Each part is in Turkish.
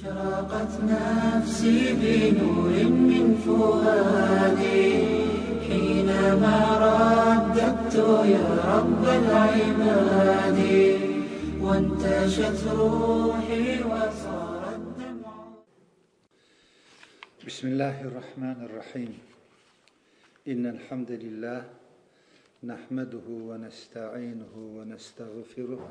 أشرقت نفسي بنور من فؤادي. حينما رددت يا رب العباد وانتشت روحي وصار الدمع بسم الله الرحمن الرحيم. إن الحمد لله نحمده ونستعينه ونستغفره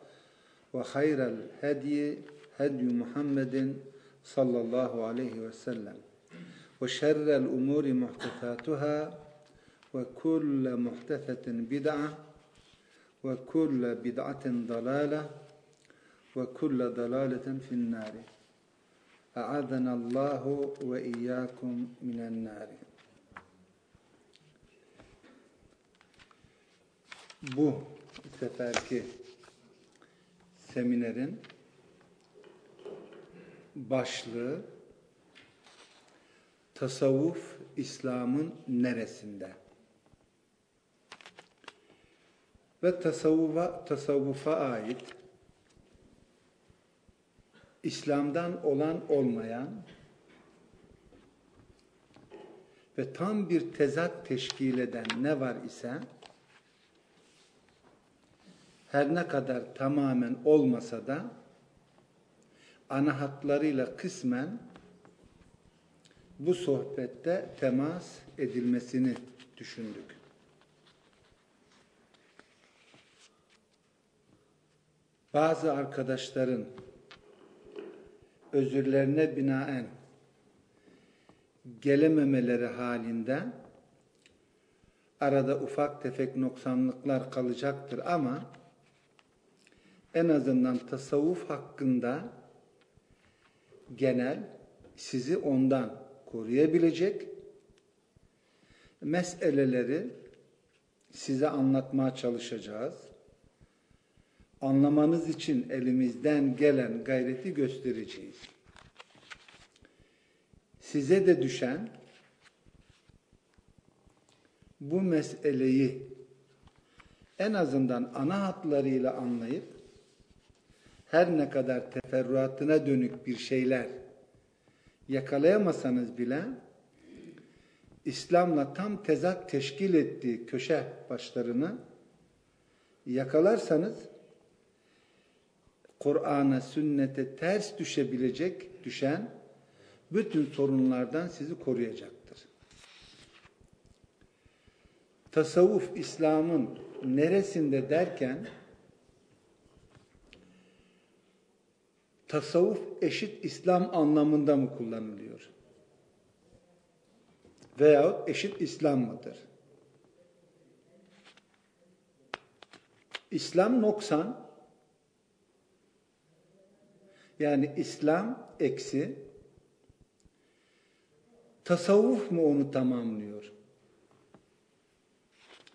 وخير الهدي هدي محمد صلى الله عليه وسلم وشر الامور محدثاتها وكل محدثه بدعه وكل بدعه ضلاله وكل ضلاله في النار أعاذنا الله وإياكم من النار. Bu seferki seminerin başlığı tasavvuf İslam'ın neresinde? Ve tasavvufa, tasavvufa ait İslam'dan olan olmayan ve tam bir tezat teşkil eden ne var ise her ne kadar tamamen olmasa da ana hatlarıyla kısmen bu sohbette temas edilmesini düşündük. Bazı arkadaşların özürlerine binaen gelememeleri halinde arada ufak tefek noksanlıklar kalacaktır ama en azından tasavvuf hakkında genel sizi ondan koruyabilecek meseleleri size anlatmaya çalışacağız. Anlamanız için elimizden gelen gayreti göstereceğiz. Size de düşen bu meseleyi en azından ana hatlarıyla anlayıp her ne kadar teferruatına dönük bir şeyler yakalayamasanız bile İslam'la tam tezat teşkil ettiği köşe başlarını yakalarsanız Kur'an'a, sünnete ters düşebilecek, düşen bütün sorunlardan sizi koruyacaktır. Tasavvuf İslam'ın neresinde derken tasavvuf eşit İslam anlamında mı kullanılıyor? Veyahut eşit İslam mıdır? İslam noksan, yani İslam eksi, tasavvuf mu onu tamamlıyor?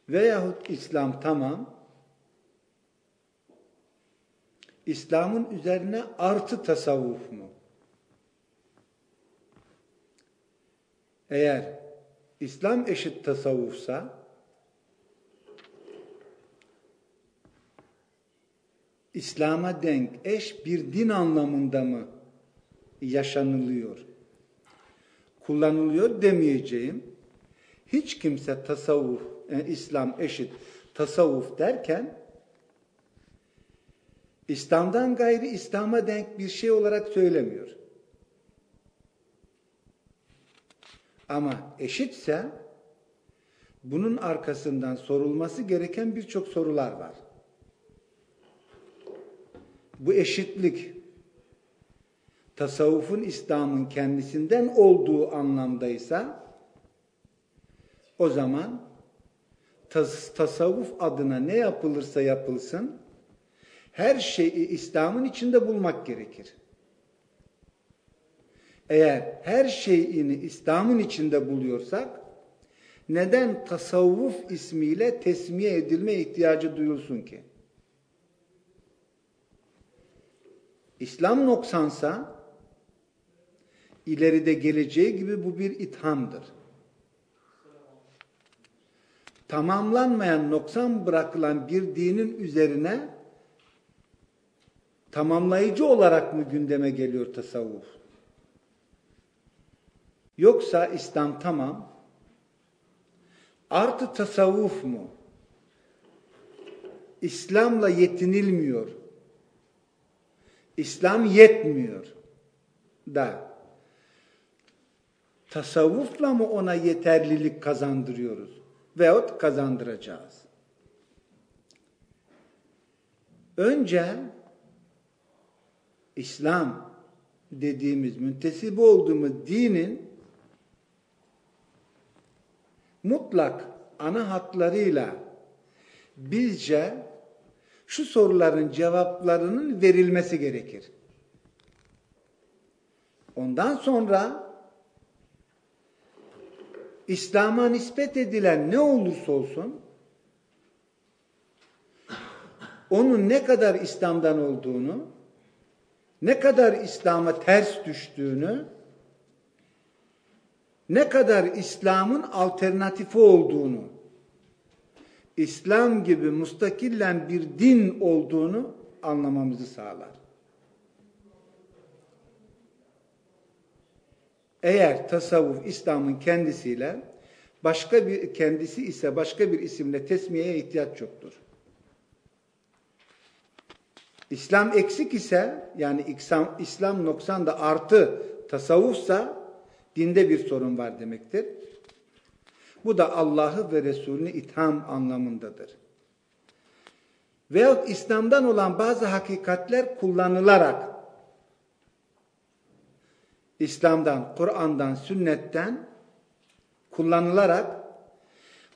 Veyahut İslam tamam, İslam'ın üzerine artı tasavvuf mu? Eğer İslam eşit tasavvufsa, İslam'a denk eş bir din anlamında mı yaşanılıyor? Kullanılıyor demeyeceğim. Hiç kimse tasavvuf, yani İslam eşit tasavvuf derken İslam'dan gayri İslam'a denk bir şey olarak söylemiyor. Ama eşitse bunun arkasından sorulması gereken birçok sorular var. Bu eşitlik tasavvufun İslam'ın kendisinden olduğu anlamdaysa o zaman tas tasavvuf adına ne yapılırsa yapılsın her şeyi İslam'ın içinde bulmak gerekir. Eğer her şeyini İslam'ın içinde buluyorsak neden tasavvuf ismiyle tesmiye edilme ihtiyacı duyulsun ki? İslam noksansa ileride geleceği gibi bu bir ithamdır. Tamamlanmayan, noksan bırakılan bir dinin üzerine tamamlayıcı olarak mı gündeme geliyor tasavvuf? Yoksa İslam tamam, artı tasavvuf mu? İslam'la yetinilmiyor. İslam yetmiyor da tasavvufla mı ona yeterlilik kazandırıyoruz veyahut kazandıracağız? Önce İslam dediğimiz müntesip olduğumuz dinin mutlak ana hatlarıyla bizce şu soruların cevaplarının verilmesi gerekir. Ondan sonra İslam'a nispet edilen ne olursa olsun onun ne kadar İslam'dan olduğunu, ne kadar İslam'a ters düştüğünü, ne kadar İslam'ın alternatifi olduğunu, İslam gibi mustakillen bir din olduğunu anlamamızı sağlar. Eğer tasavvuf İslam'ın kendisiyle başka bir kendisi ise başka bir isimle tesmiyeye ihtiyaç yoktur. İslam eksik ise yani İslam, İslam noksan da artı tasavvufsa dinde bir sorun var demektir. Bu da Allah'ı ve Resulünü itham anlamındadır. Veyahut İslam'dan olan bazı hakikatler kullanılarak İslam'dan, Kur'an'dan, sünnetten kullanılarak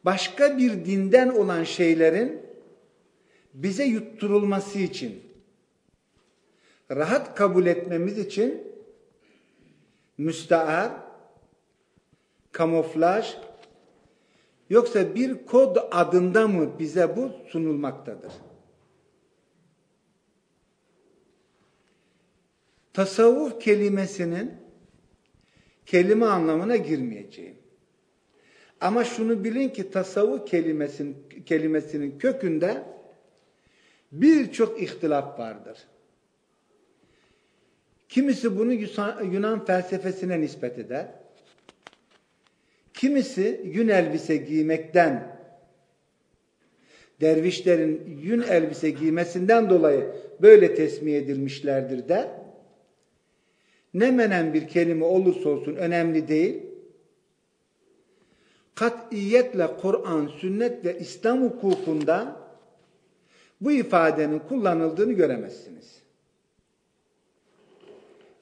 başka bir dinden olan şeylerin bize yutturulması için rahat kabul etmemiz için müstear, kamuflaj yoksa bir kod adında mı bize bu sunulmaktadır? Tasavvuf kelimesinin kelime anlamına girmeyeceğim. Ama şunu bilin ki tasavvuf kelimesinin, kelimesinin kökünde birçok ihtilaf vardır. Kimisi bunu Yunan felsefesine nispet eder. Kimisi yün elbise giymekten, dervişlerin yün elbise giymesinden dolayı böyle tesmiye edilmişlerdir der. Ne menen bir kelime olursa olsun önemli değil. Katiyetle Kur'an, sünnet ve İslam hukukunda bu ifadenin kullanıldığını göremezsiniz.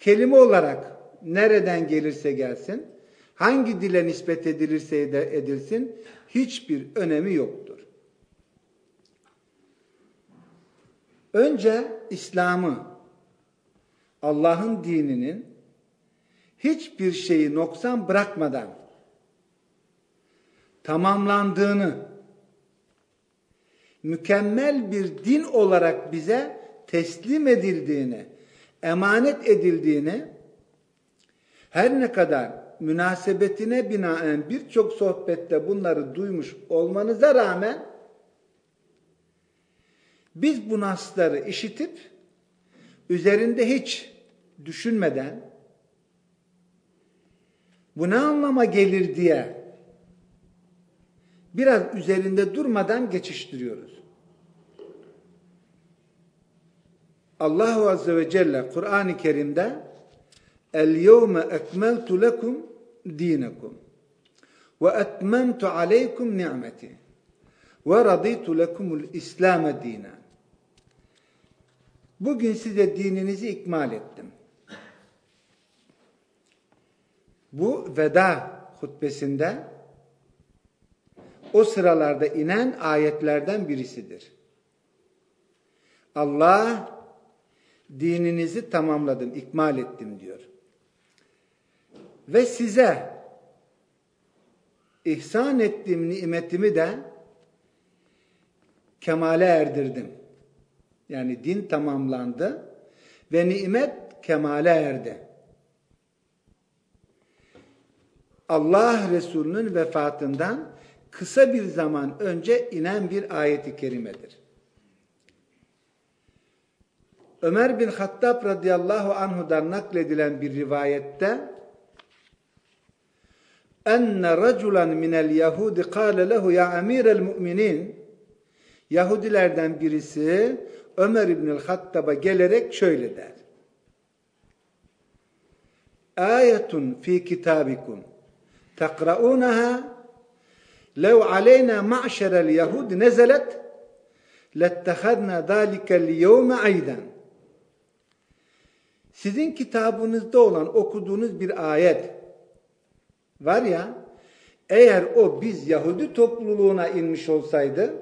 Kelime olarak nereden gelirse gelsin, hangi dile nispet edilirse edilsin, hiçbir önemi yoktur. Önce İslam'ı, Allah'ın dininin hiçbir şeyi noksan bırakmadan tamamlandığını, mükemmel bir din olarak bize teslim edildiğini, emanet edildiğini, her ne kadar münasebetine binaen birçok sohbette bunları duymuş olmanıza rağmen biz bu nasları işitip üzerinde hiç düşünmeden bu ne anlama gelir diye biraz üzerinde durmadan geçiştiriyoruz. Allahu Azze ve Celle Kur'an-ı Kerim'de El yevme ekmeltu lekum dinekum ve etmemtu aleykum ni'meti ve raditu lekumul İslam dinen. Bugün size dininizi ikmal ettim. Bu veda hutbesinde o sıralarda inen ayetlerden birisidir. Allah dininizi tamamladım, ikmal ettim diyor. Ve size ihsan ettiğim nimetimi de kemale erdirdim. Yani din tamamlandı ve nimet kemale erdi. Allah Resulü'nün vefatından kısa bir zaman önce inen bir ayeti kerimedir. Ömer bin Hattab radıyallahu anhudan nakledilen bir rivayette enne raculan minel yahudi kâle lehu ya emirel mu'minin Yahudilerden birisi Ömer İbnül Hattab'a gelerek şöyle der. Ayetun fi kitabikum tekraunaha lev aleyna ma'şerel yahud nezelet lettehadna zâlikel yevme aydan. Sizin kitabınızda olan okuduğunuz bir ayet var ya, eğer o biz Yahudi topluluğuna inmiş olsaydı,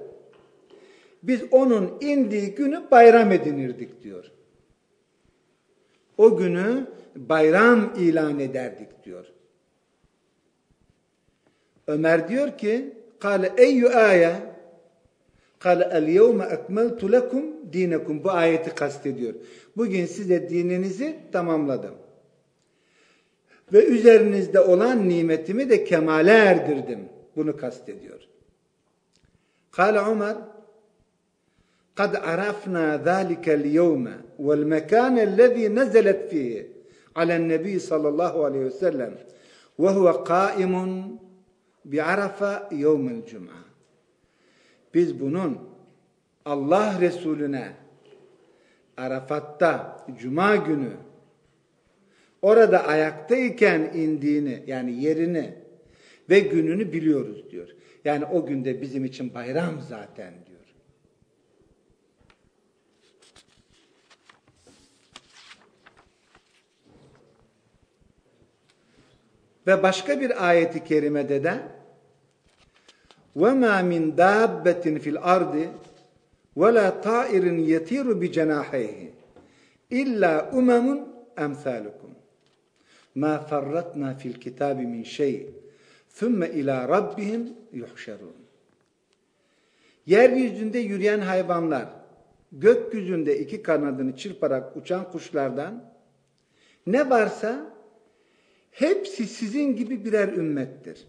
biz onun indiği günü bayram edinirdik diyor. O günü bayram ilan ederdik diyor. Ömer diyor ki, kâle eyyü âye, kâle el yevme ekmeltu lekum dinekum. Bu ayeti kastediyor. Bugün size dininizi tamamladım. Ve üzerinizde olan nimetimi de kemale erdirdim. Bunu kastediyor. Kâle Ömer, قد عرفنا ذلك اليوم والمكان الذي نزلت فيه على النبي صلى الله عليه وسلم وهو قائم بعرفة يوم الجمعة biz bunun Allah Resulüne Arafat'ta Cuma günü orada ayaktayken indiğini yani yerini ve gününü biliyoruz diyor. Yani o günde bizim için bayram zaten diyor. Ve başka bir ayeti kerimede de وَمَا مِنْ دَابَّةٍ فِي الْأَرْضِ وَلَا طَائِرٍ يَتِيرُ بِجَنَاحَيْهِ إِلَّا أُمَمٌ أَمْثَالُكُمْ مَا فَرَّتْنَا فِي الْكِتَابِ مِنْ شَيْءٍ ثُمَّ إِلَى رَبِّهِمْ يُحْشَرُونَ Yeryüzünde yürüyen hayvanlar, gökyüzünde iki kanadını çırparak uçan kuşlardan ne varsa hepsi sizin gibi birer ümmettir.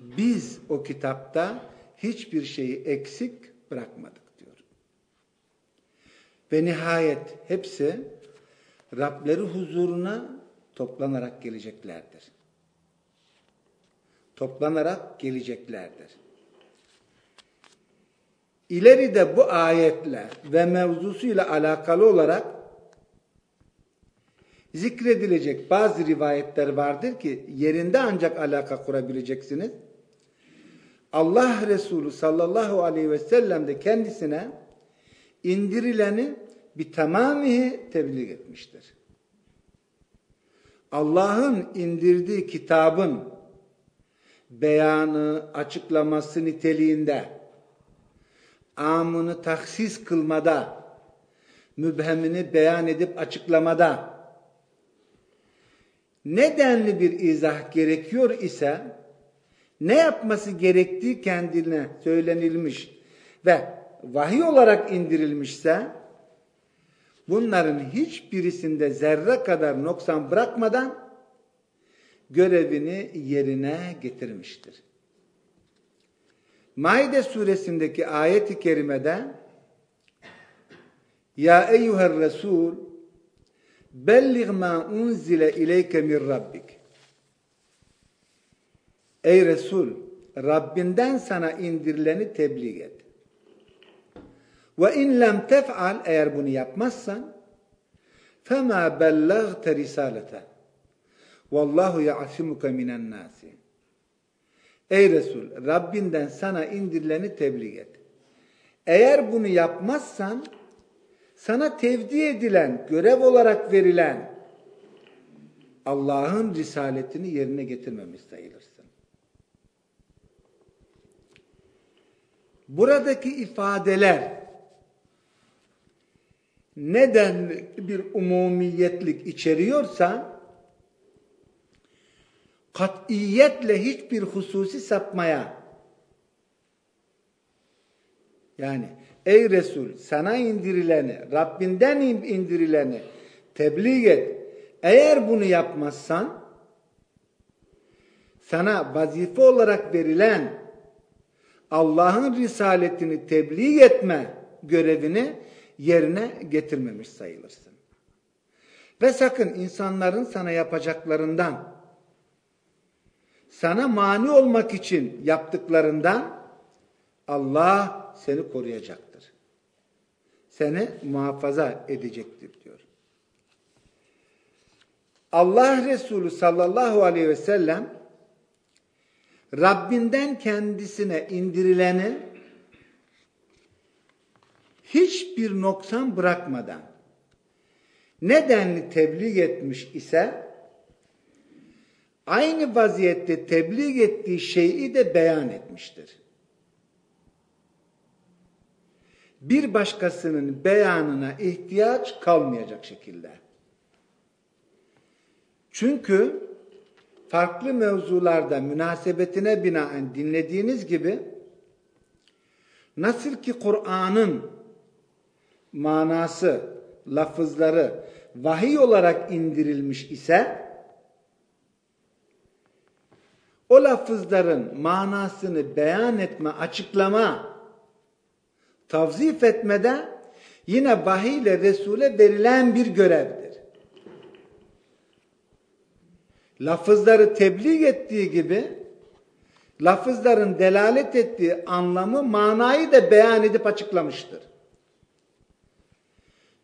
Biz o kitapta hiçbir şeyi eksik bırakmadık diyor. Ve nihayet hepsi Rableri huzuruna toplanarak geleceklerdir. Toplanarak geleceklerdir. İleride bu ayetle ve mevzusuyla alakalı olarak zikredilecek bazı rivayetler vardır ki yerinde ancak alaka kurabileceksiniz. Allah Resulü sallallahu aleyhi ve sellem de kendisine indirileni bir tamamihi tebliğ etmiştir. Allah'ın indirdiği kitabın beyanı, açıklaması niteliğinde amını taksis kılmada, mübhemini beyan edip açıklamada nedenli bir izah gerekiyor ise ne yapması gerektiği kendine söylenilmiş ve vahiy olarak indirilmişse bunların hiçbirisinde zerre kadar noksan bırakmadan görevini yerine getirmiştir. Maide suresindeki ayet-i kerimede Ya eyyuhel Resul bellig ma unzile ileyke min rabbik Ey Resul Rabbinden sana indirileni tebliğ et. Ve in lem tef'al eğer bunu yapmazsan fema bellagte risalete vallahu ya'simuka minen nasi Ey Resul Rabbinden sana indirileni tebliğ et. Eğer bunu yapmazsan sana tevdi edilen, görev olarak verilen Allah'ın risaletini yerine getirmemiş sayılırsın. Buradaki ifadeler neden bir umumiyetlik içeriyorsa katiyetle hiçbir hususi sapmaya yani ey Resul sana indirileni Rabbinden indirileni tebliğ et. Eğer bunu yapmazsan sana vazife olarak verilen Allah'ın risaletini tebliğ etme görevini yerine getirmemiş sayılırsın. Ve sakın insanların sana yapacaklarından, sana mani olmak için yaptıklarından Allah seni koruyacaktır. Seni muhafaza edecektir diyor. Allah Resulü sallallahu aleyhi ve sellem Rabbinden kendisine indirileni hiçbir noksan bırakmadan nedenli tebliğ etmiş ise aynı vaziyette tebliğ ettiği şeyi de beyan etmiştir. Bir başkasının beyanına ihtiyaç kalmayacak şekilde. Çünkü farklı mevzularda münasebetine binaen dinlediğiniz gibi nasıl ki Kur'an'ın manası, lafızları vahiy olarak indirilmiş ise o lafızların manasını beyan etme, açıklama, tavzif etmede yine vahiy ile Resul'e verilen bir görevdir. Lafızları tebliğ ettiği gibi lafızların delalet ettiği anlamı, manayı da beyan edip açıklamıştır.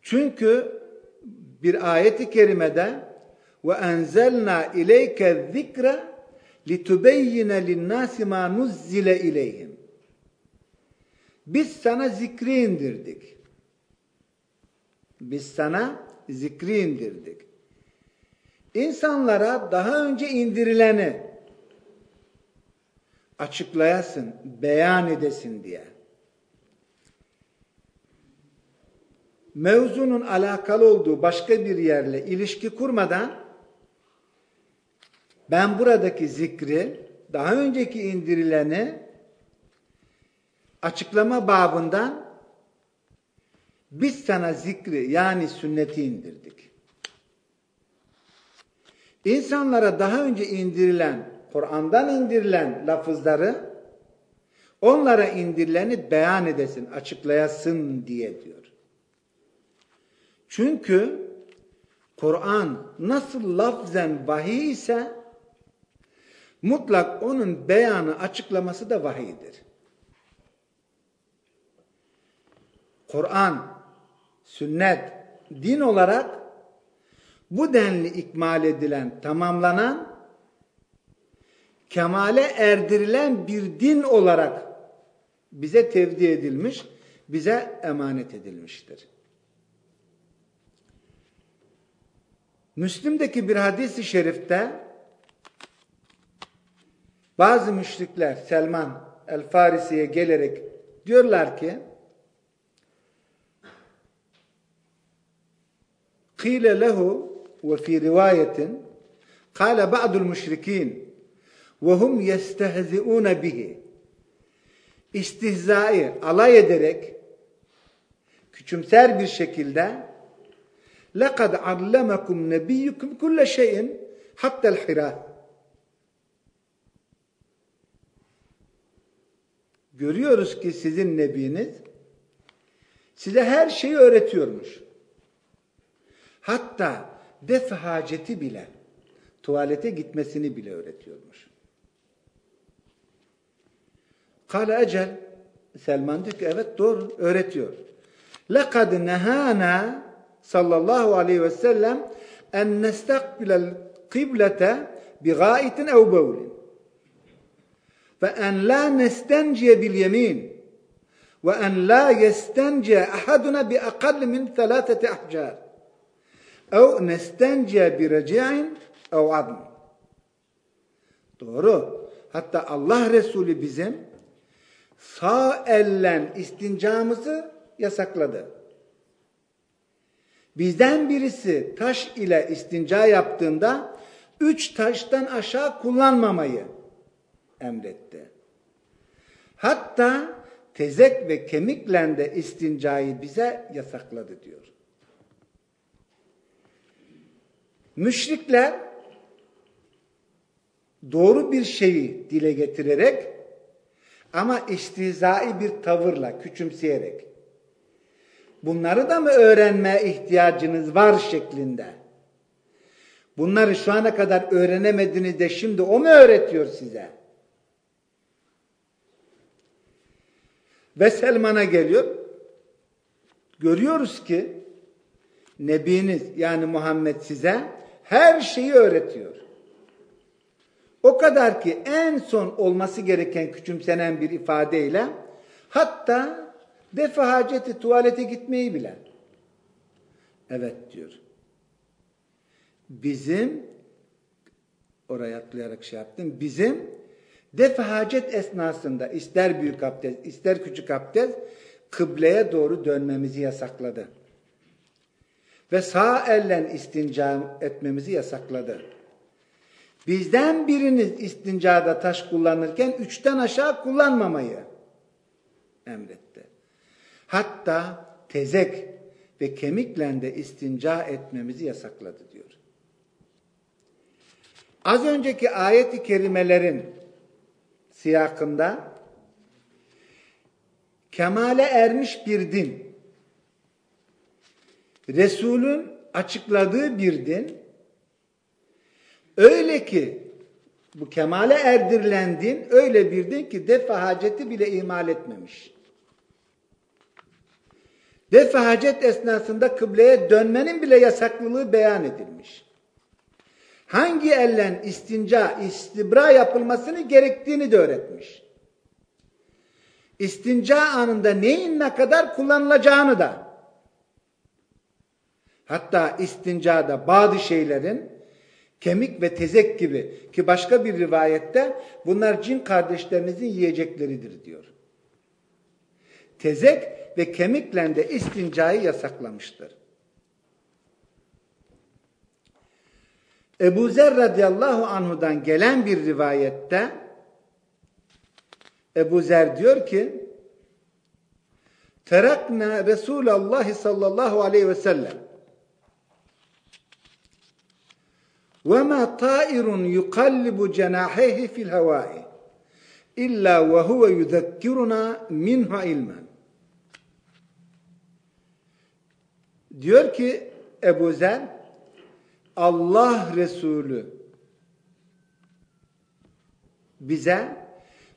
Çünkü bir ayeti kerimede ve enzelna ileyke zikre litubeyyine linnâsi mâ nuzzile ileyhim. Biz sana zikri indirdik. Biz sana zikri indirdik. İnsanlara daha önce indirileni açıklayasın, beyan edesin diye. Mevzunun alakalı olduğu başka bir yerle ilişki kurmadan ben buradaki zikri daha önceki indirileni açıklama babından biz sana zikri yani sünneti indirdik. İnsanlara daha önce indirilen, Kur'an'dan indirilen lafızları onlara indirileni beyan edesin, açıklayasın diye diyor. Çünkü Kur'an nasıl lafzen vahiy ise mutlak onun beyanı, açıklaması da vahiydir. Kur'an, sünnet, din olarak bu denli ikmal edilen, tamamlanan, kemale erdirilen bir din olarak bize tevdi edilmiş, bize emanet edilmiştir. Müslim'deki bir hadis-i şerifte bazı müşrikler Selman el-Farisi'ye gelerek diyorlar ki قيل له وفي رواية قال بعض المشركين وهم يستهزئون به istihzai alay ederek küçümser bir şekilde لَقَدْ عَلَّمَكُمْ نَبِيُّكُمْ كُلَّ شَيْءٍ حَتَّى الْحِرَاءِ Görüyoruz ki sizin nebiniz size her şeyi öğretiyormuş. Hatta def haceti bile, tuvalete gitmesini bile öğretiyormuş. Kale ecel, Selman diyor ki evet doğru, öğretiyor. لَقَدْ نَهَانَا sallallahu aleyhi ve sellem en nestakbilel kıblete bi gaitin ev bevlin ve en la nestenciye bil yemin ve en la yestenciye ahaduna bi akall min thalathati ahcar ev nestenciye bi reci'in ev adm doğru hatta Allah Resulü bizim sağ ellen istincamızı yasakladı. Bizden birisi taş ile istinca yaptığında üç taştan aşağı kullanmamayı emretti. Hatta tezek ve kemikle de istincayı bize yasakladı diyor. Müşrikler doğru bir şeyi dile getirerek ama istihzai bir tavırla, küçümseyerek bunları da mı öğrenmeye ihtiyacınız var şeklinde. Bunları şu ana kadar öğrenemediniz de şimdi o mu öğretiyor size? Ve Selman'a geliyor. Görüyoruz ki Nebiniz yani Muhammed size her şeyi öğretiyor. O kadar ki en son olması gereken küçümsenen bir ifadeyle hatta defa haceti tuvalete gitmeyi bile. Evet diyor. Bizim oraya atlayarak şey yaptım. Bizim defa hacet esnasında ister büyük abdest ister küçük abdest kıbleye doğru dönmemizi yasakladı. Ve sağ ellen istinca etmemizi yasakladı. Bizden biriniz istincada taş kullanırken üçten aşağı kullanmamayı emretti. Hatta tezek ve kemikle de istinca etmemizi yasakladı diyor. Az önceki ayet-i kerimelerin siyakında kemale ermiş bir din, Resul'ün açıkladığı bir din, öyle ki bu kemale erdirilen din öyle bir din ki defa haceti bile ihmal etmemiş. Defa hacet esnasında kıbleye dönmenin bile yasaklılığı beyan edilmiş. Hangi ellen istinca, istibra yapılmasını gerektiğini de öğretmiş. İstinca anında neyin ne kadar kullanılacağını da. Hatta istincada bazı şeylerin kemik ve tezek gibi ki başka bir rivayette bunlar cin kardeşlerinizin yiyecekleridir diyor. Tezek ve kemikle de istincayı yasaklamıştır. Ebu Zer radıyallahu anhudan gelen bir rivayette Ebu Zer diyor ki Terakna Resulallah sallallahu aleyhi ve sellem وَمَا طَائِرٌ يُقَلِّبُ جَنَاحَيْهِ فِي الْهَوَاءِ إِلَّا وَهُوَ يُذَكِّرُنَا مِنْهُ عِلْمًا Diyor ki Ebu Zer Allah Resulü bize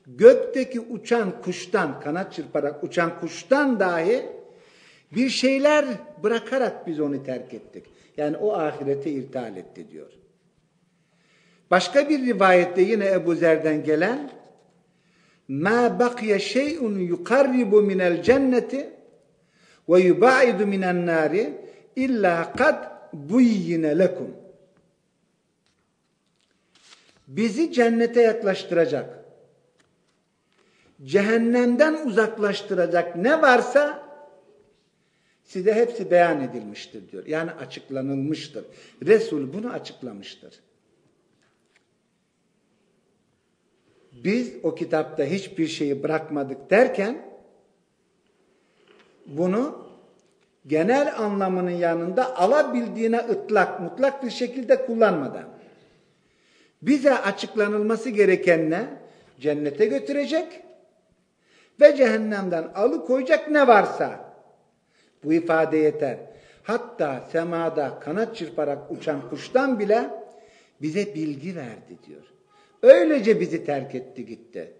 gökteki uçan kuştan, kanat çırparak uçan kuştan dahi bir şeyler bırakarak biz onu terk ettik. Yani o ahirete irtihal etti diyor. Başka bir rivayette yine Ebu Zer'den gelen ma bakiye şey'un yukarribu minel cenneti ve yubaidu minen nari illa kad buyyine lekum. Bizi cennete yaklaştıracak, cehennemden uzaklaştıracak ne varsa size hepsi beyan edilmiştir diyor. Yani açıklanılmıştır. Resul bunu açıklamıştır. Biz o kitapta hiçbir şeyi bırakmadık derken bunu genel anlamının yanında alabildiğine ıtlak, mutlak bir şekilde kullanmadan bize açıklanılması gereken ne? Cennete götürecek ve cehennemden alıkoyacak ne varsa bu ifade yeter. Hatta semada kanat çırparak uçan kuştan bile bize bilgi verdi diyor. Öylece bizi terk etti gitti.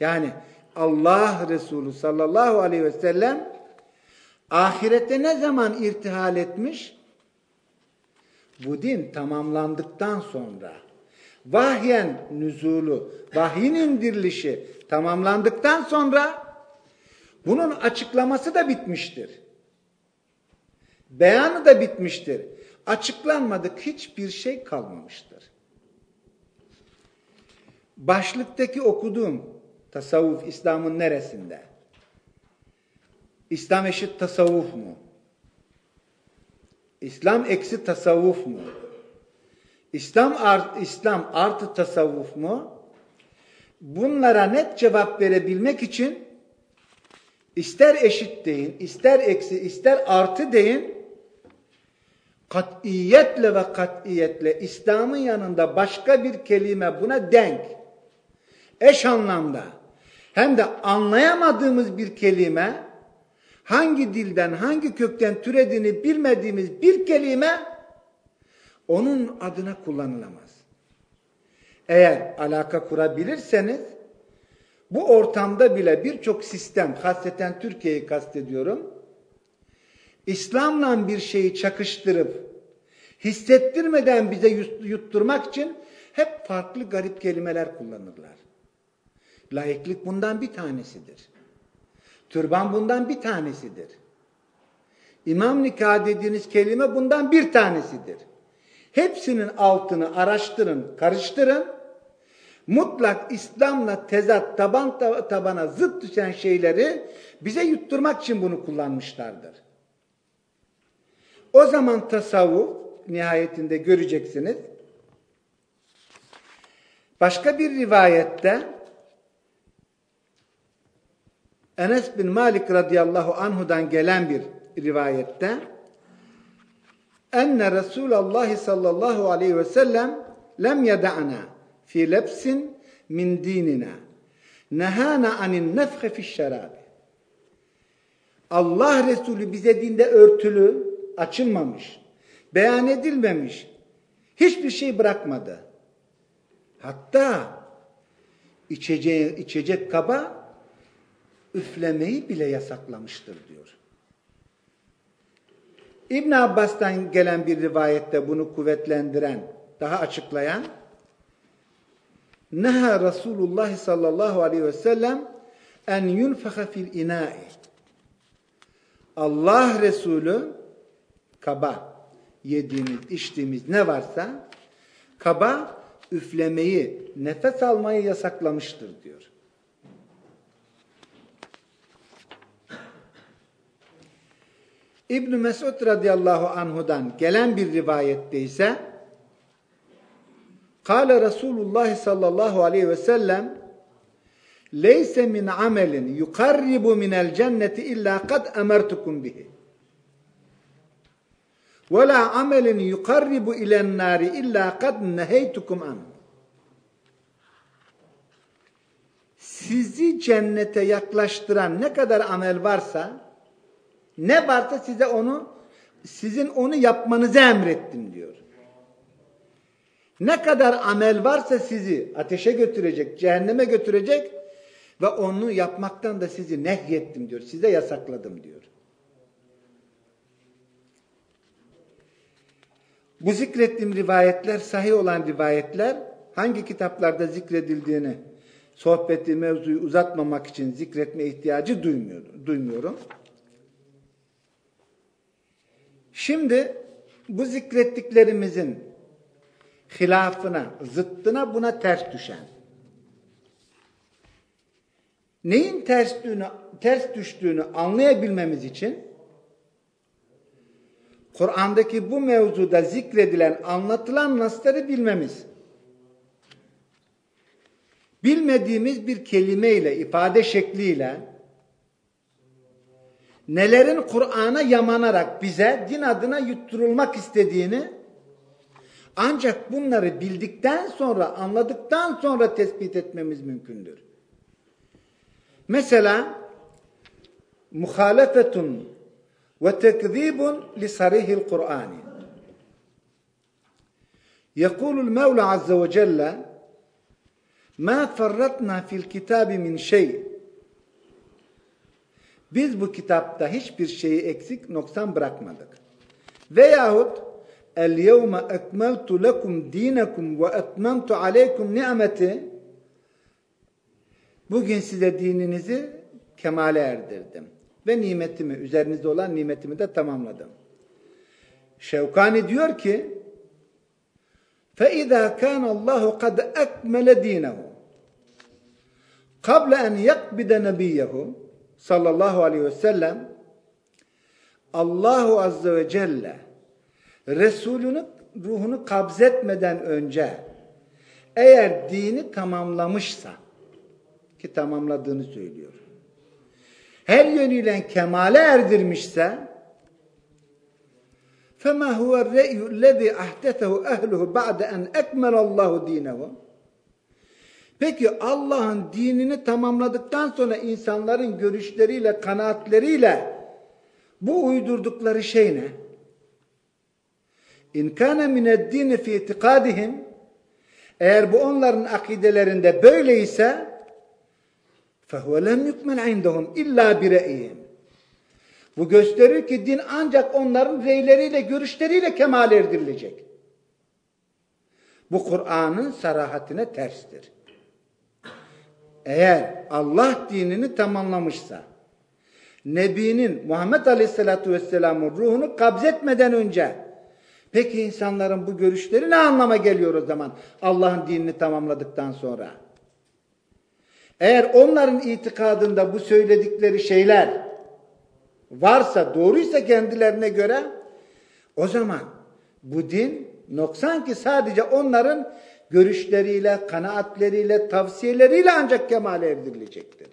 Yani Allah Resulü sallallahu aleyhi ve sellem ahirette ne zaman irtihal etmiş? Bu din tamamlandıktan sonra vahyen nüzulu, vahyin indirilişi tamamlandıktan sonra bunun açıklaması da bitmiştir. Beyanı da bitmiştir. Açıklanmadık hiçbir şey kalmamıştır. Başlıktaki okuduğum tasavvuf İslam'ın neresinde? İslam eşit tasavvuf mu? İslam eksi tasavvuf mu? İslam art, İslam artı tasavvuf mu? Bunlara net cevap verebilmek için ister eşit deyin, ister eksi, ister artı deyin. Katiyetle ve katiyetle İslam'ın yanında başka bir kelime buna denk. Eş anlamda. Hem de anlayamadığımız bir kelime hangi dilden, hangi kökten türediğini bilmediğimiz bir kelime onun adına kullanılamaz. Eğer alaka kurabilirseniz bu ortamda bile birçok sistem, hasreten Türkiye'yi kastediyorum, İslam'la bir şeyi çakıştırıp hissettirmeden bize yutturmak için hep farklı garip kelimeler kullanırlar. Layıklık bundan bir tanesidir. Türban bundan bir tanesidir. İmam nikah dediğiniz kelime bundan bir tanesidir. Hepsinin altını araştırın, karıştırın. Mutlak İslam'la tezat, taban tabana zıt düşen şeyleri bize yutturmak için bunu kullanmışlardır. O zaman tasavvuf nihayetinde göreceksiniz. Başka bir rivayette Enes bin Malik radıyallahu anhudan gelen bir rivayette enne Resulullah sallallahu aleyhi ve sellem lem yeda'na fi lebsin min dinina nehana anin nefhe fi şerabi Allah Resulü bize dinde örtülü açılmamış, beyan edilmemiş, hiçbir şey bırakmadı. Hatta içeceği, içecek kaba üflemeyi bile yasaklamıştır diyor. İbn Abbas'tan gelen bir rivayette bunu kuvvetlendiren, daha açıklayan Neha Resulullah sallallahu aleyhi ve sellem en yunfaha fil ina'i Allah Resulü kaba yediğimiz, içtiğimiz ne varsa kaba üflemeyi, nefes almayı yasaklamıştır diyor. İbn Mesud radıyallahu anhudan gelen bir rivayette ise Kale Resulullah sallallahu aleyhi ve sellem Leyse min amelin yukarribu minel cenneti illa kad emertukum bihi. Ve la amelin yukarribu ilen nari illa kad neheytukum an. Sizi cennete yaklaştıran ne kadar amel varsa ne varsa size onu sizin onu yapmanızı emrettim diyor. Ne kadar amel varsa sizi ateşe götürecek, cehenneme götürecek ve onu yapmaktan da sizi nehyettim diyor. Size yasakladım diyor. Bu zikrettiğim rivayetler, sahih olan rivayetler hangi kitaplarda zikredildiğini sohbeti, mevzuyu uzatmamak için zikretme ihtiyacı duymuyorum. duymuyorum. Şimdi bu zikrettiklerimizin hilafına, zıttına buna ters düşen. Neyin ters düştüğünü, ters düştüğünü anlayabilmemiz için Kur'an'daki bu mevzuda zikredilen, anlatılan nasları bilmemiz. Bilmediğimiz bir kelimeyle, ifade şekliyle nelerin Kur'an'a yamanarak bize din adına yutturulmak istediğini ancak bunları bildikten sonra, anladıktan sonra tespit etmemiz mümkündür. Mesela muhalefetun ve tekzibun li sarihil Kur'ani. يقول المولى عز وجل ما فرطنا في الكتاب من شيء biz bu kitapta hiçbir şeyi eksik noksan bırakmadık. Veyahut el yevme ekmeltu lekum dinakum ve etmemtu aleykum ni'meti Bugün size dininizi kemale erdirdim. Ve nimetimi, üzerinizde olan nimetimi de tamamladım. Şevkani diyor ki فَاِذَا كَانَ اللّٰهُ قَدْ اَكْمَلَ دِينَهُ قَبْلَ اَنْ يَقْبِدَ نَبِيَّهُ sallallahu aleyhi ve sellem Allahu azze ve celle Resulünü, ruhunu kabzetmeden önce eğer dini tamamlamışsa ki tamamladığını söylüyor. Her yönüyle kemale erdirmişse فَمَا هُوَ الرَّيُّ الَّذِي أَحْدَثَهُ أَهْلُهُ بَعْدَ أَنْ أَكْمَلَ اللّٰهُ دِينَهُ Peki Allah'ın dinini tamamladıktan sonra insanların görüşleriyle, kanaatleriyle bu uydurdukları şey ne? İn kana min din fi itikadihim eğer bu onların akidelerinde böyleyse lem yukmel indahum illa bi re'ihim. Bu gösterir ki din ancak onların reyleriyle, görüşleriyle kemal erdirilecek. Bu Kur'an'ın sarahatine terstir. Eğer Allah dinini tamamlamışsa, Nebi'nin Muhammed Aleyhisselatü Vesselam'ın ruhunu kabzetmeden önce peki insanların bu görüşleri ne anlama geliyor o zaman Allah'ın dinini tamamladıktan sonra? Eğer onların itikadında bu söyledikleri şeyler varsa, doğruysa kendilerine göre o zaman bu din noksan ki sadece onların görüşleriyle, kanaatleriyle, tavsiyeleriyle ancak kemale erdirilecektir.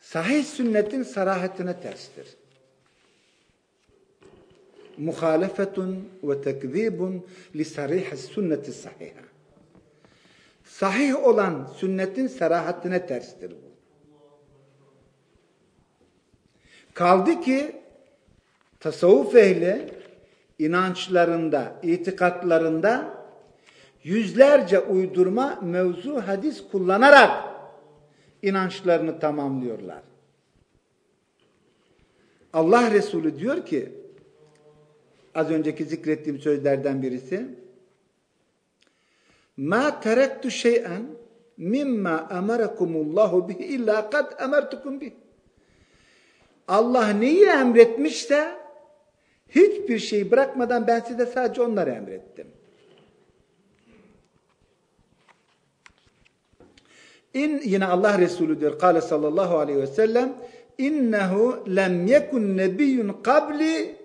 Sahih sünnetin sarahatine terstir. Muhalefetun ve tekzibun li sarih sünneti sahiha. Sahih olan sünnetin sarahatine terstir bu. Kaldı ki tasavvuf ehli inançlarında, itikatlarında yüzlerce uydurma mevzu hadis kullanarak inançlarını tamamlıyorlar. Allah Resulü diyor ki az önceki zikrettiğim sözlerden birisi ma terektu şey'en mimma emarakumullahu bihi illa kad emertukum bih. Allah neyi emretmişse hiçbir şey bırakmadan ben size sadece onları emrettim. İn yine Allah Resulü diyor kâle sallallahu aleyhi ve sellem innehu lem yekun nebiyyun qabli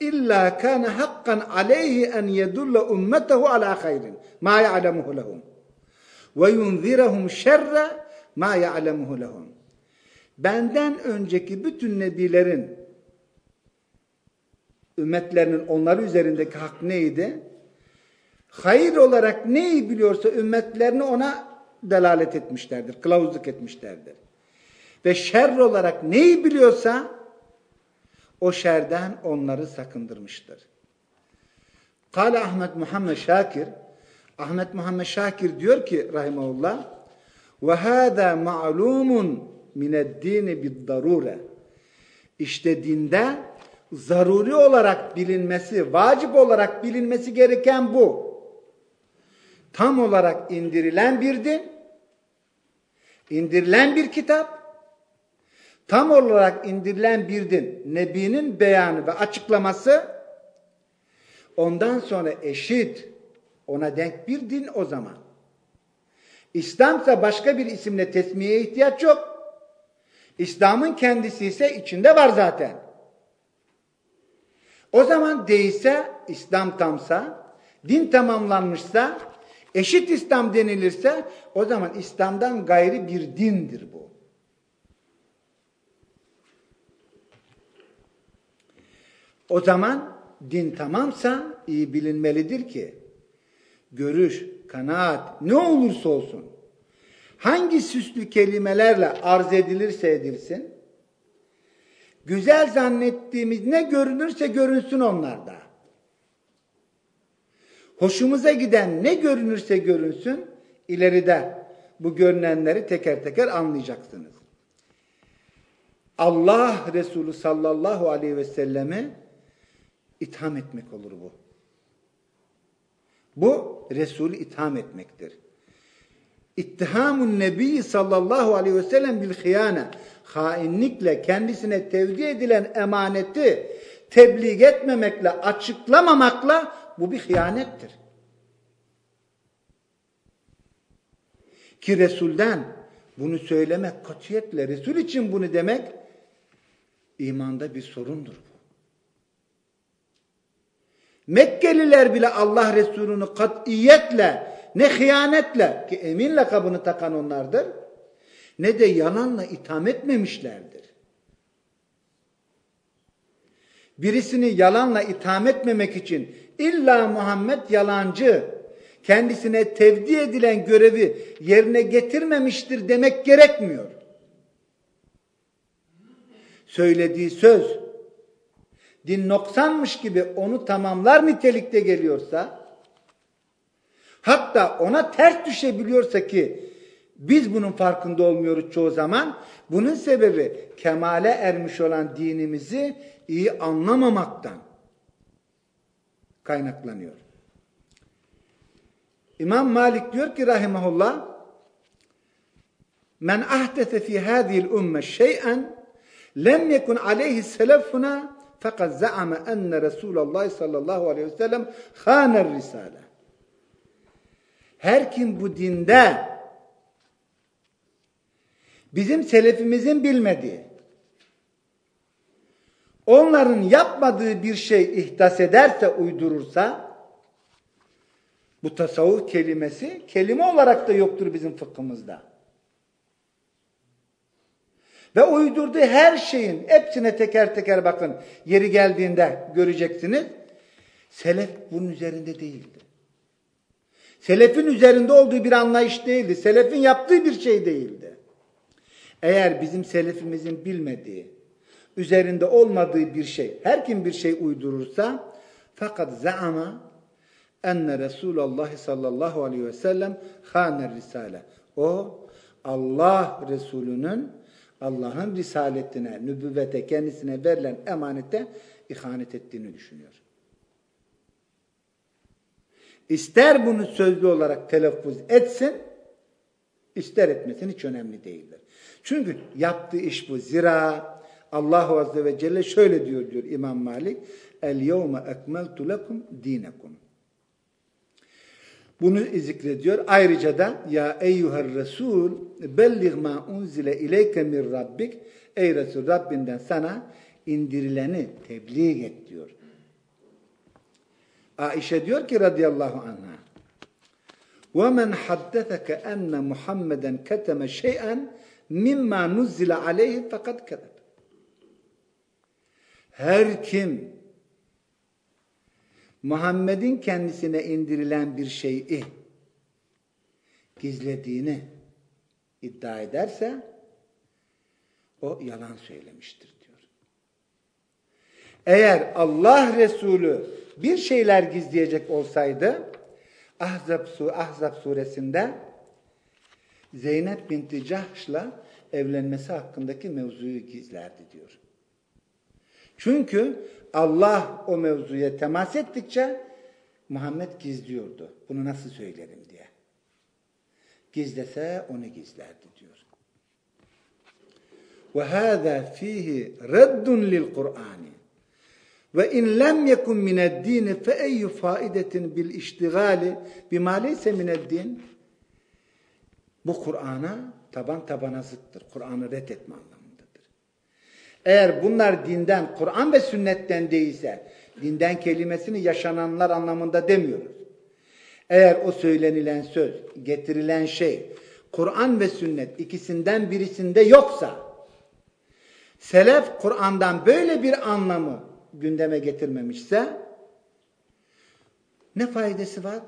illa kana hakkan aleyhi en yedulla ummetehu ala hayrin ma ya'lemuhu lehum ve yunzirahum şerre ma ya'lemuhu lehum benden önceki bütün nebilerin ümmetlerinin onları üzerindeki hak neydi? Hayır olarak neyi biliyorsa ümmetlerini ona delalet etmişlerdir, kılavuzluk etmişlerdir. Ve şer olarak neyi biliyorsa o şerden onları sakındırmıştır. Kale Ahmet Muhammed Şakir Ahmet Muhammed Şakir diyor ki rahimahullah ve hâzâ ma'lumun mineddîni bid-darûre İşte dinde zaruri olarak bilinmesi, vacip olarak bilinmesi gereken bu. Tam olarak indirilen bir din, indirilen bir kitap, tam olarak indirilen bir din, Nebi'nin beyanı ve açıklaması, ondan sonra eşit, ona denk bir din o zaman. İslamsa başka bir isimle tesmiyeye ihtiyaç yok. İslam'ın kendisi ise içinde var zaten. O zaman değilse, İslam tamsa, din tamamlanmışsa, eşit İslam denilirse, o zaman İslam'dan gayri bir dindir bu. O zaman din tamamsa iyi bilinmelidir ki, görüş, kanaat ne olursa olsun, hangi süslü kelimelerle arz edilirse edilsin, güzel zannettiğimiz ne görünürse görünsün onlarda. Hoşumuza giden ne görünürse görünsün, ileride bu görünenleri teker teker anlayacaksınız. Allah Resulü sallallahu aleyhi ve selleme itham etmek olur bu. Bu Resulü itham etmektir. İttihamun Nebi sallallahu aleyhi ve sellem bil hıyane hainlikle kendisine tevdi edilen emaneti tebliğ etmemekle, açıklamamakla bu bir hıyanettir. Ki Resul'den bunu söylemek katiyetle, Resul için bunu demek imanda bir sorundur bu. Mekkeliler bile Allah Resulü'nü katiyetle ne hıyanetle ki emin lakabını takan onlardır ne de yalanla itham etmemişlerdir. Birisini yalanla itham etmemek için illa Muhammed yalancı kendisine tevdi edilen görevi yerine getirmemiştir demek gerekmiyor. Söylediği söz din noksanmış gibi onu tamamlar nitelikte geliyorsa hatta ona ters düşebiliyorsa ki biz bunun farkında olmuyoruz çoğu zaman. Bunun sebebi kemale ermiş olan dinimizi iyi anlamamaktan kaynaklanıyor. İmam Malik diyor ki rahimahullah Men ahdese fi hadihi'l umme şey'en lem yekun aleyhi selefuna fakat zaama enne Resulullah sallallahu aleyhi ve sellem khaner risale. Her kim bu dinde bizim selefimizin bilmediği, onların yapmadığı bir şey ihdas ederse, uydurursa, bu tasavvuf kelimesi kelime olarak da yoktur bizim fıkhımızda. Ve uydurduğu her şeyin hepsine teker teker bakın. Yeri geldiğinde göreceksiniz. Selef bunun üzerinde değildi. Selefin üzerinde olduğu bir anlayış değildi. Selefin yaptığı bir şey değildi. Eğer bizim selefimizin bilmediği, üzerinde olmadığı bir şey, her kim bir şey uydurursa fakat zaama enne Resulullah sallallahu aleyhi ve sellem haner risale. O Allah Resulü'nün Allah'ın risaletine, nübüvvete, kendisine verilen emanete ihanet ettiğini düşünüyor. İster bunu sözlü olarak telaffuz etsin, ister etmesin hiç önemli değildir. Çünkü yaptığı iş bu. Zira Allahu Azze ve Celle şöyle diyor diyor İmam Malik. El yevme ekmeltu lekum dinekum. Bunu zikrediyor. Ayrıca da ya eyyuhar Resul bellig ma unzile ileyke min rabbik ey Resul Rabbinden sana indirileni tebliğ et diyor. Aişe diyor ki radıyallahu anha وَمَنْ حَدَّثَكَ اَنَّ مُحَمَّدًا كَتَمَ شَيْئًا mimma nuzzile aleyhi fakat kedeb. Her kim Muhammed'in kendisine indirilen bir şeyi gizlediğini iddia ederse o yalan söylemiştir diyor. Eğer Allah Resulü bir şeyler gizleyecek olsaydı Ahzab, su Ahzab suresinde Zeynep binti Cahş'la evlenmesi hakkındaki mevzuyu gizlerdi diyor. Çünkü Allah o mevzuya temas ettikçe Muhammed gizliyordu. Bunu nasıl söylerim diye. Gizlese onu gizlerdi diyor. Ve hâzâ fîhî reddun lil Kur'an'ı. Ve in lem yekun mined-din fe eyyu faidetin bil iştigali bima leyse mined-din. Bu Kur'an'a taban tabana zıttır. Kur'an'ı reddetme anlamındadır. Eğer bunlar dinden, Kur'an ve sünnetten değilse, dinden kelimesini yaşananlar anlamında demiyoruz. Eğer o söylenilen söz, getirilen şey, Kur'an ve sünnet ikisinden birisinde yoksa, selef Kur'an'dan böyle bir anlamı gündeme getirmemişse, ne faydası var?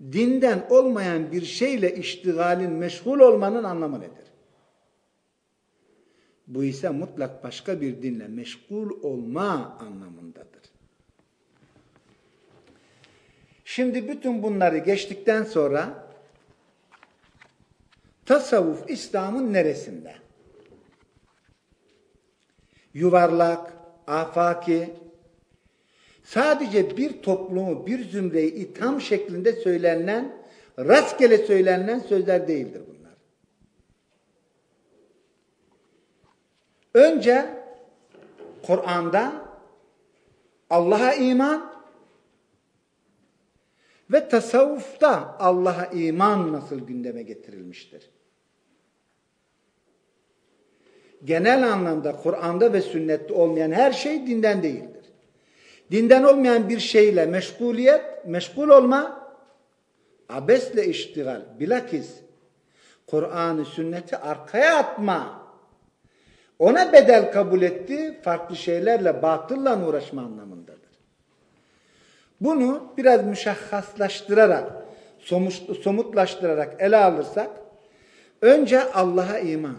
Dinden olmayan bir şeyle iştigalin, meşgul olmanın anlamı nedir? Bu ise mutlak başka bir dinle meşgul olma anlamındadır. Şimdi bütün bunları geçtikten sonra tasavvuf İslam'ın neresinde? Yuvarlak, afaki, sadece bir toplumu, bir zümreyi itham şeklinde söylenen, rastgele söylenen sözler değildir bunlar. Önce Kur'an'da Allah'a iman ve tasavvufta Allah'a iman nasıl gündeme getirilmiştir? Genel anlamda Kur'an'da ve sünnette olmayan her şey dinden değildir. Dinden olmayan bir şeyle meşguliyet, meşgul olma, abesle iştigal, bilakis Kur'an'ı, sünneti arkaya atma. Ona bedel kabul etti, farklı şeylerle, batılla uğraşma anlamındadır. Bunu biraz müşahhaslaştırarak, somutlaştırarak ele alırsak, önce Allah'a iman.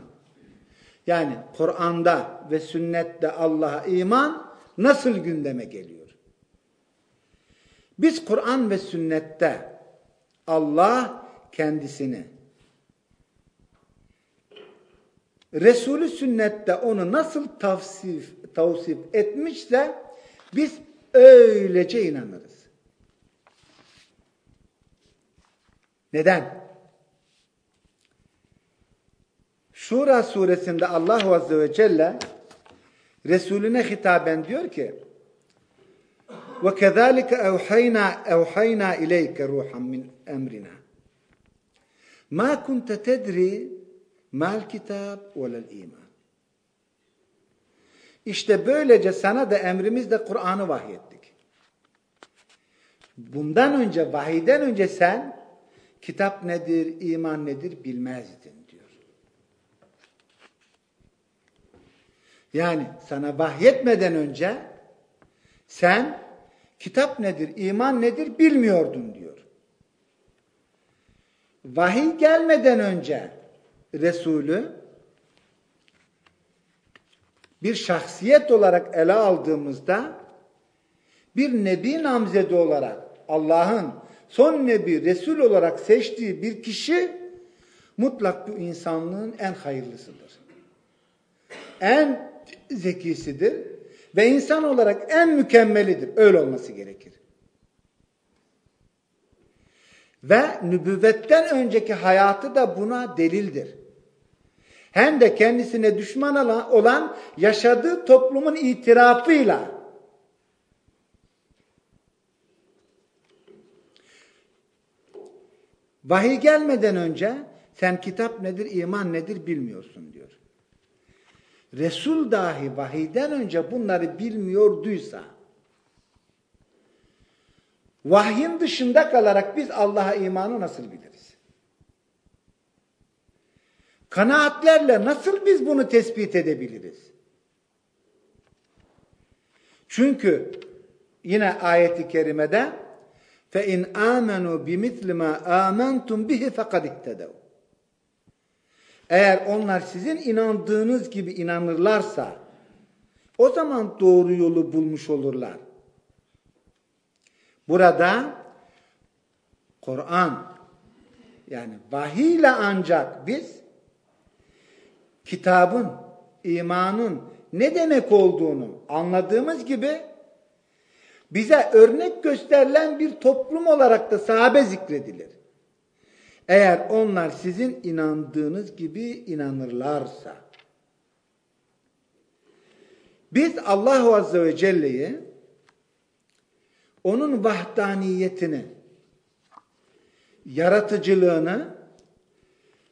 Yani Kur'an'da ve sünnette Allah'a iman nasıl gündeme geliyor? Biz Kur'an ve sünnette Allah kendisini Resulü sünnette onu nasıl tavsif, tavsif etmişse biz öylece inanırız. Neden? Şura suresinde Allah Azze ve Celle Resulüne hitaben diyor ki ve kezalike evhayna evhayna ileyke ruhan min emrina. Ma kunte tedri mal kitab velel iman. İşte böylece sana da emrimizle Kur'an'ı vahyettik. Bundan önce, vahiden önce sen kitap nedir, iman nedir bilmezdin diyor. Yani sana vahyetmeden önce sen kitap nedir, iman nedir bilmiyordun diyor. Vahiy gelmeden önce Resulü bir şahsiyet olarak ele aldığımızda bir nebi namzedi olarak Allah'ın son nebi, Resul olarak seçtiği bir kişi mutlak bu insanlığın en hayırlısıdır. En zekisidir ve insan olarak en mükemmelidir. Öyle olması gerekir. Ve nübüvvetten önceki hayatı da buna delildir. Hem de kendisine düşman olan yaşadığı toplumun itirafıyla vahiy gelmeden önce sen kitap nedir, iman nedir bilmiyorsun diyor. Resul dahi vahiyden önce bunları bilmiyorduysa vahyin dışında kalarak biz Allah'a imanı nasıl biliriz? Kanaatlerle nasıl biz bunu tespit edebiliriz? Çünkü yine ayeti kerimede فَاِنْ آمَنُوا بِمِثْلِ مَا آمَنْتُمْ بِهِ فَقَدْ اِكْتَدَوْا eğer onlar sizin inandığınız gibi inanırlarsa o zaman doğru yolu bulmuş olurlar. Burada Kur'an yani vahiy ile ancak biz kitabın, imanın ne demek olduğunu anladığımız gibi bize örnek gösterilen bir toplum olarak da sahabe zikredilir. Eğer onlar sizin inandığınız gibi inanırlarsa. Biz Allah Azze ve Celle'yi onun vahdaniyetini, yaratıcılığını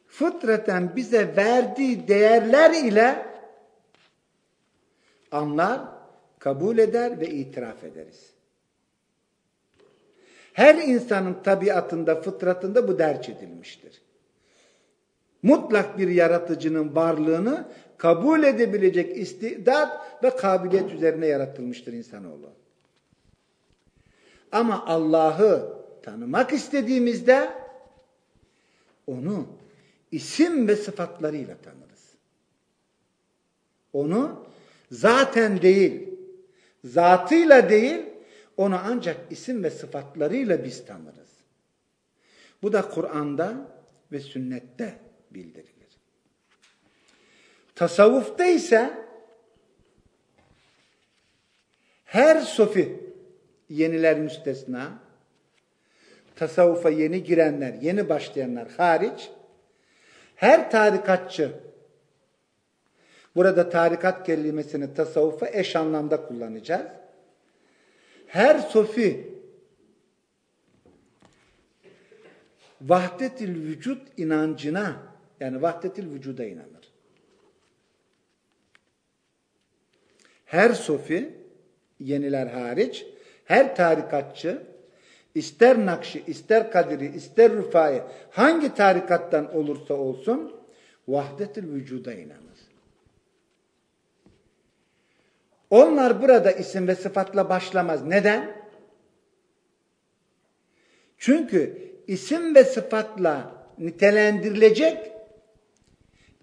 fıtraten bize verdiği değerler ile anlar, kabul eder ve itiraf ederiz. Her insanın tabiatında, fıtratında bu derç edilmiştir. Mutlak bir yaratıcının varlığını kabul edebilecek istidat ve kabiliyet üzerine yaratılmıştır insanoğlu. Ama Allah'ı tanımak istediğimizde onu isim ve sıfatlarıyla tanırız. Onu zaten değil, zatıyla değil, onu ancak isim ve sıfatlarıyla biz tanırız. Bu da Kur'an'da ve sünnette bildirilir. Tasavvufta ise her sofi yeniler müstesna, tasavvufa yeni girenler, yeni başlayanlar hariç, her tarikatçı, burada tarikat kelimesini tasavvufa eş anlamda kullanacağız. Her sofi, vahdetil vücut inancına, yani vahdetil vücuda inanır. Her sofi, yeniler hariç her tarikatçı ister Nakşi, ister Kadiri, ister Rufai hangi tarikattan olursa olsun vahdetül vücuda inanır. Onlar burada isim ve sıfatla başlamaz. Neden? Çünkü isim ve sıfatla nitelendirilecek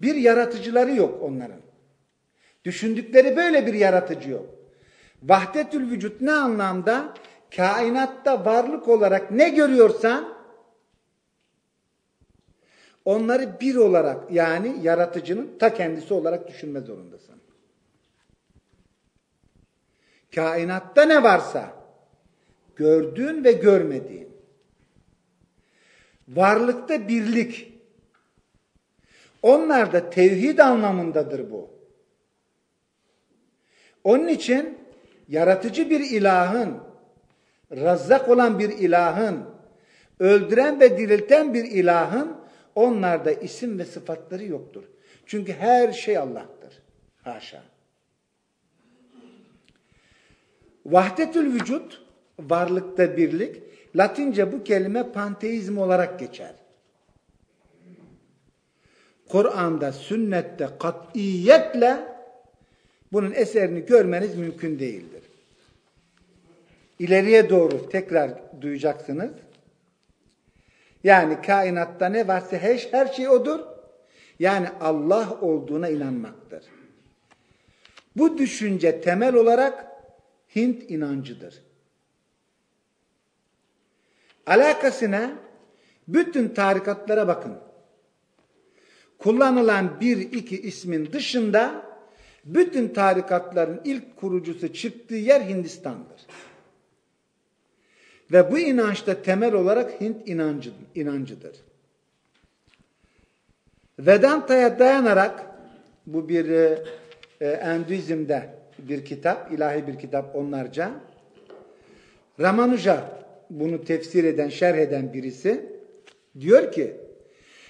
bir yaratıcıları yok onların. Düşündükleri böyle bir yaratıcı yok. Vahdetül vücut ne anlamda? Kainatta varlık olarak ne görüyorsan onları bir olarak yani yaratıcının ta kendisi olarak düşünme zorundasın. Kainatta ne varsa gördüğün ve görmediğin varlıkta birlik onlar da tevhid anlamındadır bu. Onun için yaratıcı bir ilahın, razzak olan bir ilahın, öldüren ve dirilten bir ilahın onlarda isim ve sıfatları yoktur. Çünkü her şey Allah'tır. Haşa. Vahdetül vücut, varlıkta birlik, Latince bu kelime panteizm olarak geçer. Kur'an'da, sünnette katiyetle bunun eserini görmeniz mümkün değildir. İleriye doğru tekrar duyacaksınız. Yani kainatta ne varsa her, her şey odur. Yani Allah olduğuna inanmaktır. Bu düşünce temel olarak Hint inancıdır. Alakasına bütün tarikatlara bakın. Kullanılan bir iki ismin dışında bütün tarikatların ilk kurucusu çıktığı yer Hindistan'dır. Ve bu inançta temel olarak Hint inancı, inancıdır. Vedanta'ya dayanarak bu bir e, e, Enduizm'de bir kitap, ilahi bir kitap onlarca. Ramanuja bunu tefsir eden, şerh eden birisi diyor ki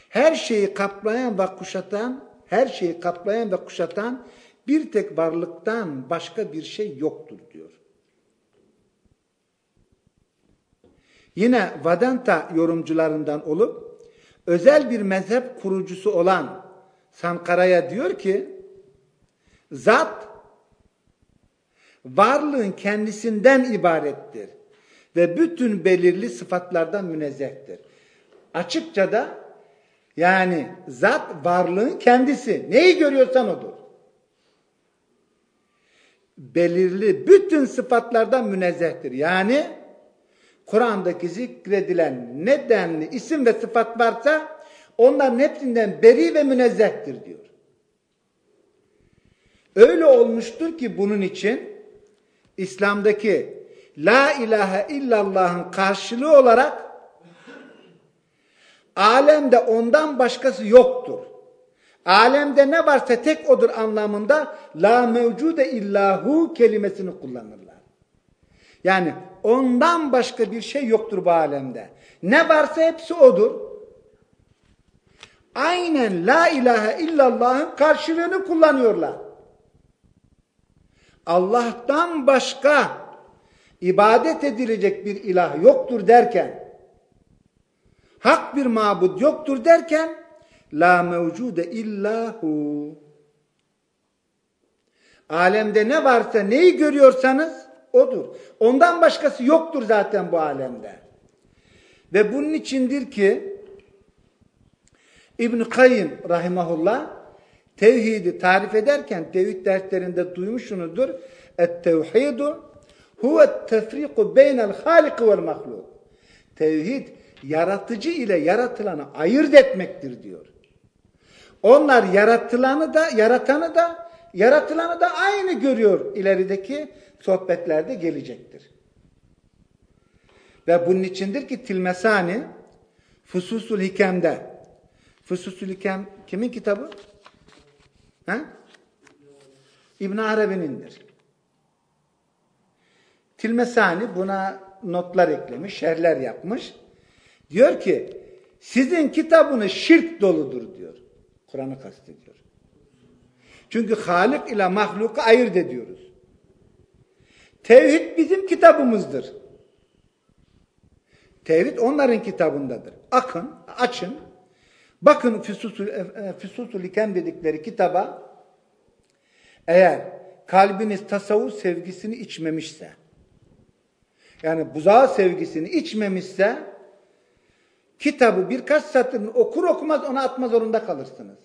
her şeyi kaplayan ve kuşatan, her şeyi kaplayan ve kuşatan bir tek varlıktan başka bir şey yoktur diyor. Yine Vedanta yorumcularından olup özel bir mezhep kurucusu olan Sankara'ya diyor ki zat varlığın kendisinden ibarettir ve bütün belirli sıfatlardan münezzehtir. Açıkça da yani zat varlığın kendisi. Neyi görüyorsan odur. Belirli bütün sıfatlardan münezzehtir. Yani Kur'an'daki zikredilen nedenli isim ve sıfat varsa onların hepsinden beri ve münezzehtir diyor. Öyle olmuştur ki bunun için İslam'daki La ilahe illallah'ın karşılığı olarak alemde ondan başkası yoktur. Alemde ne varsa tek odur anlamında la mevcude illahu kelimesini kullanırlar. Yani ondan başka bir şey yoktur bu alemde. Ne varsa hepsi odur. Aynen la ilahe illallah'ın karşılığını kullanıyorlar. Allah'tan başka ibadet edilecek bir ilah yoktur derken hak bir mabud yoktur derken la mevcude illahu alemde ne varsa neyi görüyorsanız odur. Ondan başkası yoktur zaten bu alemde. Ve bunun içindir ki İbn Kayyim rahimahullah tevhidi tarif ederken tevhid derslerinde duymuşunudur. Et-tevhidu huve tefriku beynel halik vel mahluk. Tevhid yaratıcı ile yaratılanı ayırt etmektir diyor. Onlar yaratılanı da yaratanı da yaratılanı da aynı görüyor ilerideki sohbetlerde gelecektir. Ve bunun içindir ki Tilmesani Fususul Hikem'de Fususul Hikem kimin kitabı? Ha? İbn Arabi'nindir. Tilmesani buna notlar eklemiş, şerler yapmış. Diyor ki sizin kitabınız şirk doludur diyor. Kur'an'ı kastediyor. Çünkü Halik ile mahluku ayırt ediyoruz. Tevhid bizim kitabımızdır. Tevhid onların kitabındadır. Akın, açın. Bakın Füsusul, e, Füsusul İkem dedikleri kitaba eğer kalbiniz tasavvuf sevgisini içmemişse yani buzağı sevgisini içmemişse kitabı birkaç satırını okur okumaz ona atma zorunda kalırsınız.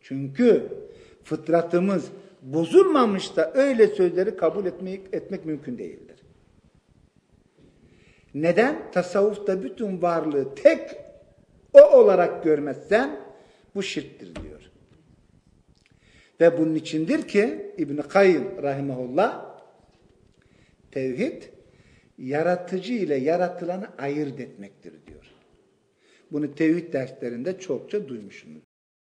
Çünkü fıtratımız bozulmamış da öyle sözleri kabul etmek, etmek mümkün değildir. Neden? Tasavvufta bütün varlığı tek o olarak görmezsen bu şirktir diyor. Ve bunun içindir ki İbn-i Kayyım rahimahullah tevhid yaratıcı ile yaratılanı ayırt etmektir diyor. Bunu tevhid derslerinde çokça duymuşsunuz.